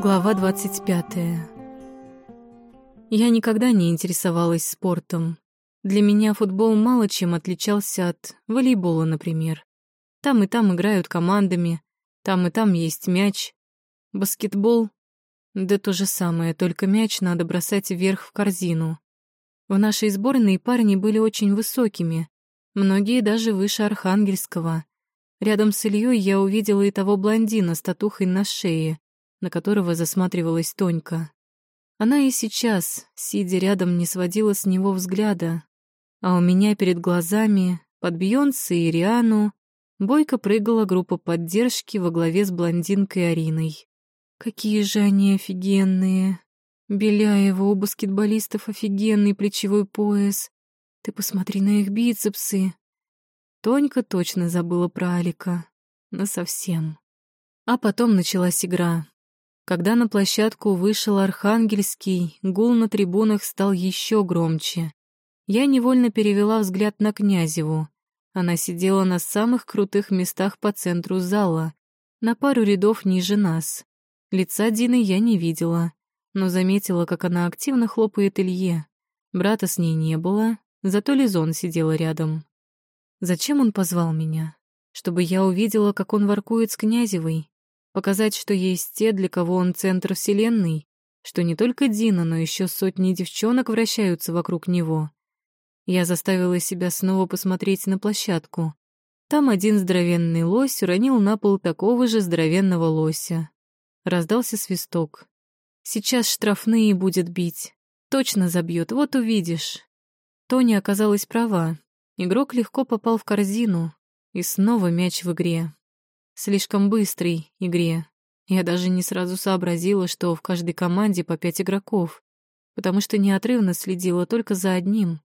Глава 25. Я никогда не интересовалась спортом. Для меня футбол мало чем отличался от волейбола, например. Там и там играют командами, там и там есть мяч. Баскетбол — да то же самое, только мяч надо бросать вверх в корзину. В нашей сборной парни были очень высокими, многие даже выше Архангельского. Рядом с Ильей я увидела и того блондина с татухой на шее, на которого засматривалась Тонька. Она и сейчас, сидя рядом, не сводила с него взгляда, а у меня перед глазами, под Бьонсе и Риану, бойко прыгала группа поддержки во главе с блондинкой Ариной. Какие же они офигенные! Беляева у баскетболистов офигенный плечевой пояс. Ты посмотри на их бицепсы. Тонька точно забыла про Алика. Насовсем. А потом началась игра. Когда на площадку вышел Архангельский, гул на трибунах стал еще громче. Я невольно перевела взгляд на Князеву. Она сидела на самых крутых местах по центру зала, на пару рядов ниже нас. Лица Дины я не видела, но заметила, как она активно хлопает Илье. Брата с ней не было, зато Лизон сидела рядом. Зачем он позвал меня? Чтобы я увидела, как он воркует с Князевой, Показать, что есть те, для кого он центр вселенной, что не только Дина, но еще сотни девчонок вращаются вокруг него. Я заставила себя снова посмотреть на площадку. Там один здоровенный лось уронил на пол такого же здоровенного лося. Раздался свисток. Сейчас штрафные будет бить. Точно забьет, вот увидишь. Тони оказалась права. Игрок легко попал в корзину. И снова мяч в игре слишком быстрой игре. Я даже не сразу сообразила, что в каждой команде по пять игроков, потому что неотрывно следила только за одним.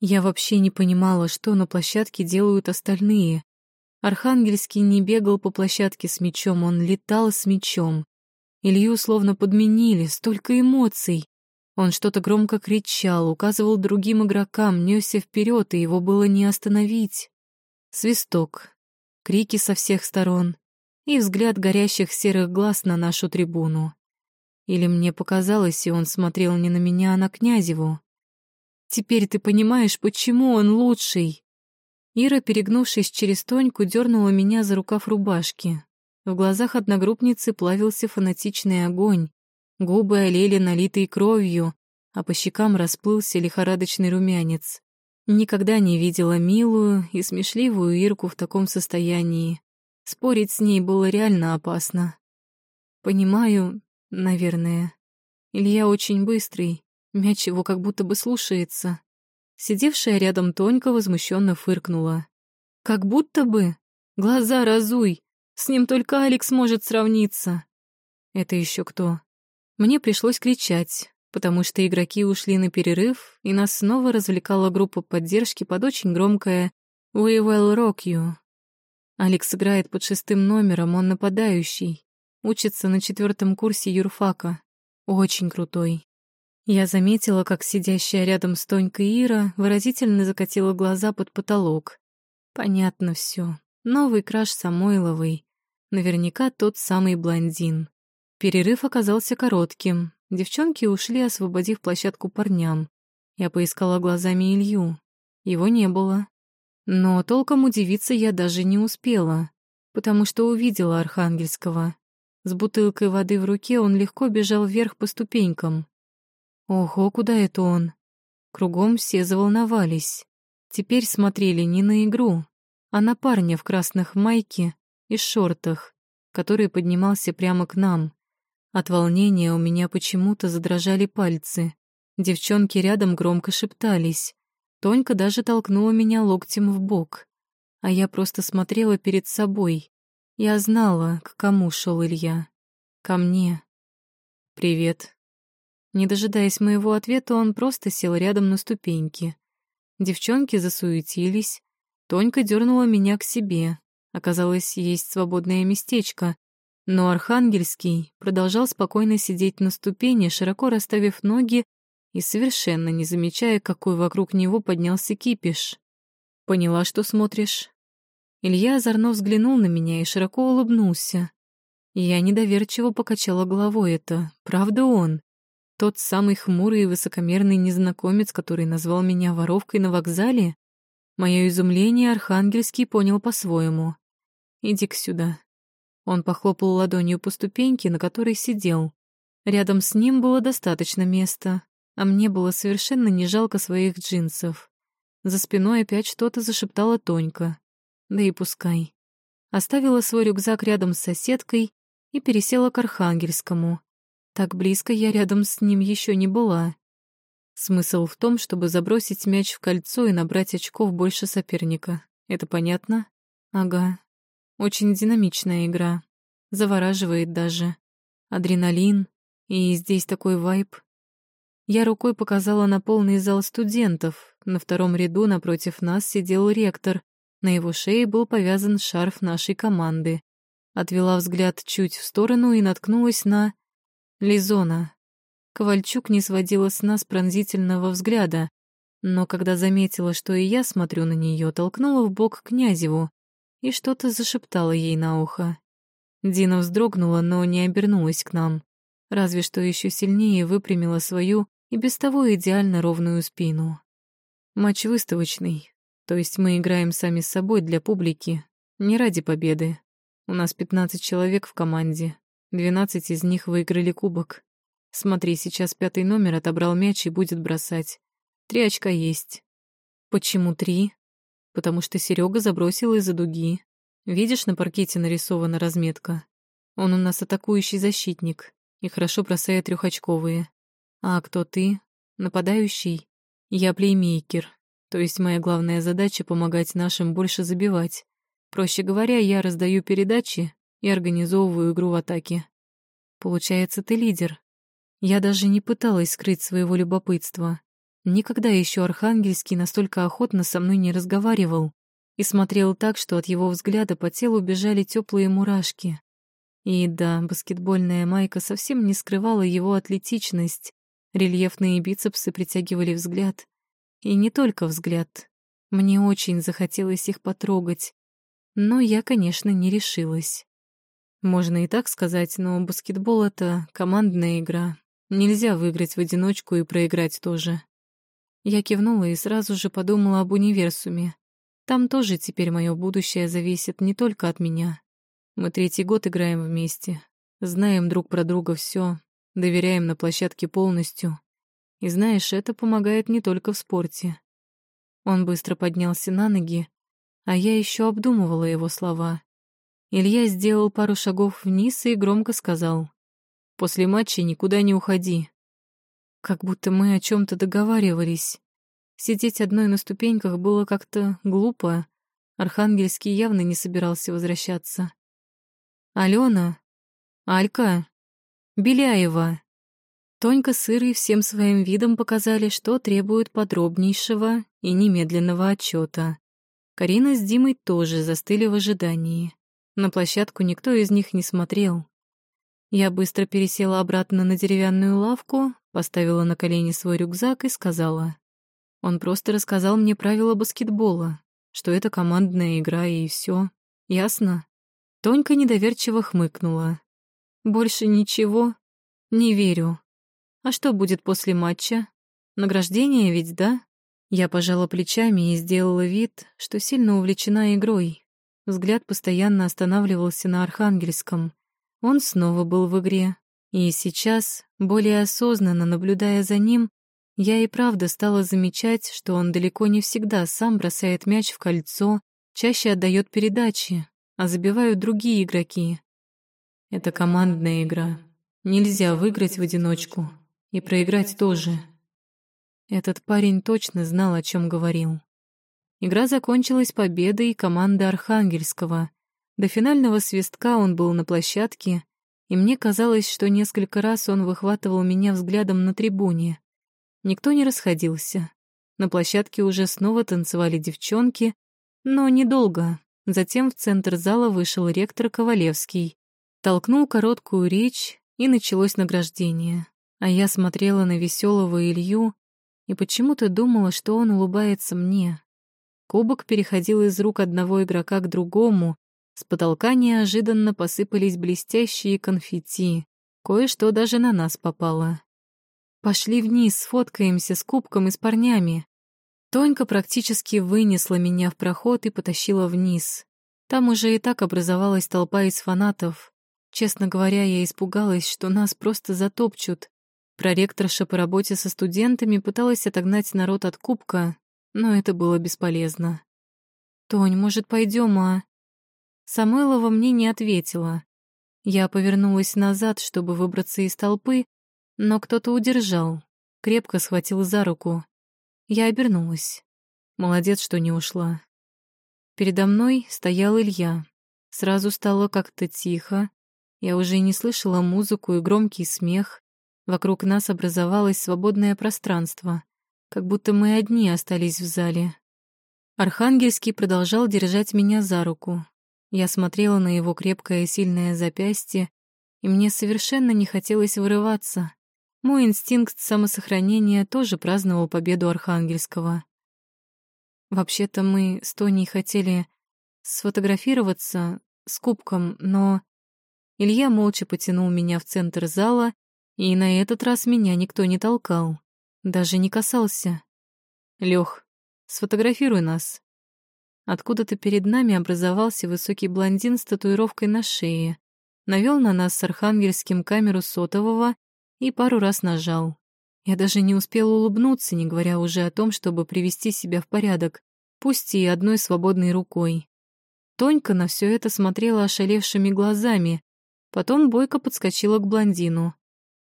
Я вообще не понимала, что на площадке делают остальные. Архангельский не бегал по площадке с мячом, он летал с мячом. Илью словно подменили, столько эмоций. Он что-то громко кричал, указывал другим игрокам, несся вперед, и его было не остановить. Свисток крики со всех сторон и взгляд горящих серых глаз на нашу трибуну. Или мне показалось, и он смотрел не на меня, а на Князеву. «Теперь ты понимаешь, почему он лучший?» Ира, перегнувшись через Тоньку, дернула меня за рукав рубашки. В глазах одногруппницы плавился фанатичный огонь. Губы олели налитой кровью, а по щекам расплылся лихорадочный румянец. Никогда не видела милую и смешливую Ирку в таком состоянии. Спорить с ней было реально опасно. Понимаю, наверное. Илья очень быстрый, мяч его как будто бы слушается. Сидевшая рядом Тонька возмущенно фыркнула. «Как будто бы? Глаза разуй! С ним только Алекс может сравниться!» «Это еще кто?» Мне пришлось кричать, потому что игроки ушли на перерыв, и нас снова развлекала группа поддержки под очень громкое «We will rock you». Алекс играет под шестым номером, он нападающий. Учится на четвертом курсе юрфака. Очень крутой. Я заметила, как сидящая рядом с Тонькой Ира выразительно закатила глаза под потолок. Понятно все. Новый краш Самойловой. Наверняка тот самый блондин. Перерыв оказался коротким, Девчонки ушли, освободив площадку парням. Я поискала глазами Илью. Его не было. Но толком удивиться я даже не успела, потому что увидела Архангельского. С бутылкой воды в руке он легко бежал вверх по ступенькам. Ого, куда это он? Кругом все заволновались. Теперь смотрели не на игру, а на парня в красных майке и шортах, который поднимался прямо к нам. От волнения у меня почему-то задрожали пальцы. Девчонки рядом громко шептались. Тонька даже толкнула меня локтем в бок. А я просто смотрела перед собой. Я знала, к кому шел Илья. Ко мне. «Привет». Не дожидаясь моего ответа, он просто сел рядом на ступеньки. Девчонки засуетились. Тонька дернула меня к себе. Оказалось, есть свободное местечко, но Архангельский продолжал спокойно сидеть на ступени, широко расставив ноги и совершенно не замечая, какой вокруг него поднялся кипиш. «Поняла, что смотришь?» Илья озорно взглянул на меня и широко улыбнулся. Я недоверчиво покачала головой. Это правда он? Тот самый хмурый и высокомерный незнакомец, который назвал меня воровкой на вокзале? Мое изумление Архангельский понял по-своему. «Иди-ка сюда». Он похлопал ладонью по ступеньке, на которой сидел. Рядом с ним было достаточно места, а мне было совершенно не жалко своих джинсов. За спиной опять что-то зашептала Тонька. Да и пускай. Оставила свой рюкзак рядом с соседкой и пересела к Архангельскому. Так близко я рядом с ним еще не была. Смысл в том, чтобы забросить мяч в кольцо и набрать очков больше соперника. Это понятно? Ага. Очень динамичная игра. Завораживает даже. Адреналин. И здесь такой вайб. Я рукой показала на полный зал студентов. На втором ряду напротив нас сидел ректор. На его шее был повязан шарф нашей команды. Отвела взгляд чуть в сторону и наткнулась на... Лизона. Ковальчук не сводила с нас пронзительного взгляда, но когда заметила, что и я смотрю на нее, толкнула в бок Князеву и что-то зашептала ей на ухо. Дина вздрогнула, но не обернулась к нам, разве что еще сильнее выпрямила свою и без того идеально ровную спину. Матч выставочный, то есть мы играем сами с собой для публики, не ради победы. У нас 15 человек в команде, 12 из них выиграли кубок. Смотри, сейчас пятый номер отобрал мяч и будет бросать. Три очка есть. Почему три? Потому что Серега забросил из-за дуги. Видишь, на паркете нарисована разметка. Он у нас атакующий защитник и хорошо бросает трехочковые. А кто ты? Нападающий? Я плеймейкер, то есть моя главная задача — помогать нашим больше забивать. Проще говоря, я раздаю передачи и организовываю игру в атаке. Получается, ты лидер. Я даже не пыталась скрыть своего любопытства. Никогда еще Архангельский настолько охотно со мной не разговаривал и смотрел так, что от его взгляда по телу бежали теплые мурашки. И да, баскетбольная майка совсем не скрывала его атлетичность, рельефные бицепсы притягивали взгляд. И не только взгляд. Мне очень захотелось их потрогать, но я, конечно, не решилась. Можно и так сказать, но баскетбол — это командная игра. Нельзя выиграть в одиночку и проиграть тоже. Я кивнула и сразу же подумала об универсуме. Там тоже теперь мое будущее зависит не только от меня. Мы третий год играем вместе, знаем друг про друга все, доверяем на площадке полностью. И знаешь, это помогает не только в спорте. Он быстро поднялся на ноги, а я еще обдумывала его слова. Илья сделал пару шагов вниз и громко сказал. «После матча никуда не уходи». Как будто мы о чем то договаривались. Сидеть одной на ступеньках было как-то глупо. Архангельский явно не собирался возвращаться. «Алена? Алька? Беляева?» Тонька с Ирой всем своим видом показали, что требуют подробнейшего и немедленного отчета. Карина с Димой тоже застыли в ожидании. На площадку никто из них не смотрел. Я быстро пересела обратно на деревянную лавку, поставила на колени свой рюкзак и сказала. Он просто рассказал мне правила баскетбола, что это командная игра и все. Ясно? Тонька недоверчиво хмыкнула. Больше ничего? Не верю. А что будет после матча? Награждение ведь, да? Я пожала плечами и сделала вид, что сильно увлечена игрой. Взгляд постоянно останавливался на Архангельском. Он снова был в игре. И сейчас, более осознанно наблюдая за ним, я и правда стала замечать, что он далеко не всегда сам бросает мяч в кольцо, чаще отдает передачи, а забивают другие игроки. Это командная игра. Нельзя выиграть в одиночку. И проиграть тоже. Этот парень точно знал, о чем говорил. Игра закончилась победой команды Архангельского. До финального свистка он был на площадке, и мне казалось, что несколько раз он выхватывал меня взглядом на трибуне. Никто не расходился. На площадке уже снова танцевали девчонки, но недолго. Затем в центр зала вышел ректор Ковалевский, толкнул короткую речь, и началось награждение. А я смотрела на веселого Илью, и почему-то думала, что он улыбается мне. Кубок переходил из рук одного игрока к другому, С потолка неожиданно посыпались блестящие конфетти. Кое-что даже на нас попало. Пошли вниз, сфоткаемся с кубком и с парнями. Тонька практически вынесла меня в проход и потащила вниз. Там уже и так образовалась толпа из фанатов. Честно говоря, я испугалась, что нас просто затопчут. Проректорша по работе со студентами пыталась отогнать народ от кубка, но это было бесполезно. «Тонь, может, пойдем, а?» Самойлова мне не ответила. Я повернулась назад, чтобы выбраться из толпы, но кто-то удержал, крепко схватил за руку. Я обернулась. Молодец, что не ушла. Передо мной стоял Илья. Сразу стало как-то тихо. Я уже не слышала музыку и громкий смех. Вокруг нас образовалось свободное пространство, как будто мы одни остались в зале. Архангельский продолжал держать меня за руку. Я смотрела на его крепкое и сильное запястье, и мне совершенно не хотелось вырываться. Мой инстинкт самосохранения тоже праздновал победу Архангельского. Вообще-то мы с Тоней хотели сфотографироваться с кубком, но... Илья молча потянул меня в центр зала, и на этот раз меня никто не толкал, даже не касался. Лёх, сфотографируй нас. Откуда-то перед нами образовался высокий блондин с татуировкой на шее, навел на нас с архангельским камеру сотового и пару раз нажал. Я даже не успела улыбнуться, не говоря уже о том, чтобы привести себя в порядок, пусть и одной свободной рукой. Тонька на все это смотрела ошалевшими глазами, потом Бойко подскочила к блондину.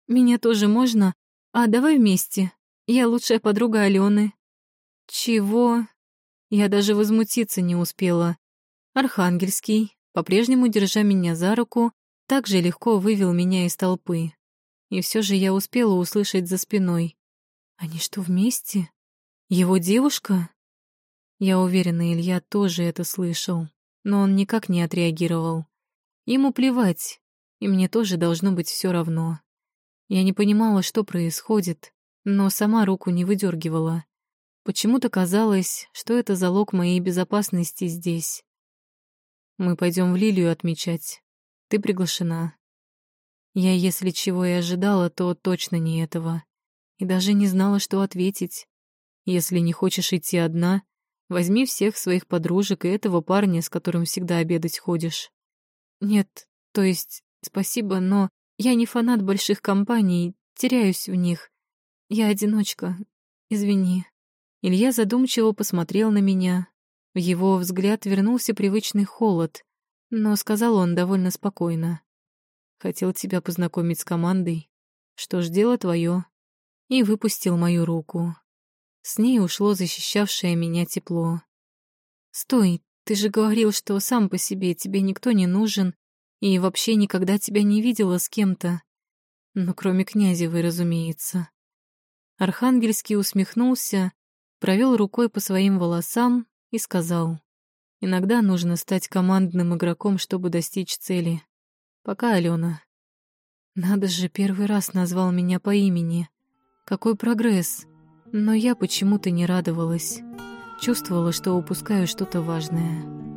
«Меня тоже можно? А давай вместе. Я лучшая подруга Алены». «Чего?» Я даже возмутиться не успела. Архангельский, по-прежнему держа меня за руку, также легко вывел меня из толпы. И все же я успела услышать за спиной. «Они что, вместе? Его девушка?» Я уверена, Илья тоже это слышал, но он никак не отреагировал. Ему плевать, и мне тоже должно быть все равно. Я не понимала, что происходит, но сама руку не выдергивала. Почему-то казалось, что это залог моей безопасности здесь. Мы пойдем в Лилию отмечать. Ты приглашена. Я, если чего и ожидала, то точно не этого. И даже не знала, что ответить. Если не хочешь идти одна, возьми всех своих подружек и этого парня, с которым всегда обедать ходишь. Нет, то есть, спасибо, но я не фанат больших компаний, теряюсь в них. Я одиночка. Извини. Илья задумчиво посмотрел на меня. В его взгляд вернулся привычный холод, но сказал он довольно спокойно. «Хотел тебя познакомить с командой. Что ж, дело твое». И выпустил мою руку. С ней ушло защищавшее меня тепло. «Стой, ты же говорил, что сам по себе тебе никто не нужен и вообще никогда тебя не видела с кем-то. Ну, кроме Князевой, разумеется». Архангельский усмехнулся, провел рукой по своим волосам и сказал, «Иногда нужно стать командным игроком, чтобы достичь цели. Пока, Алена». Надо же, первый раз назвал меня по имени. Какой прогресс. Но я почему-то не радовалась. Чувствовала, что упускаю что-то важное.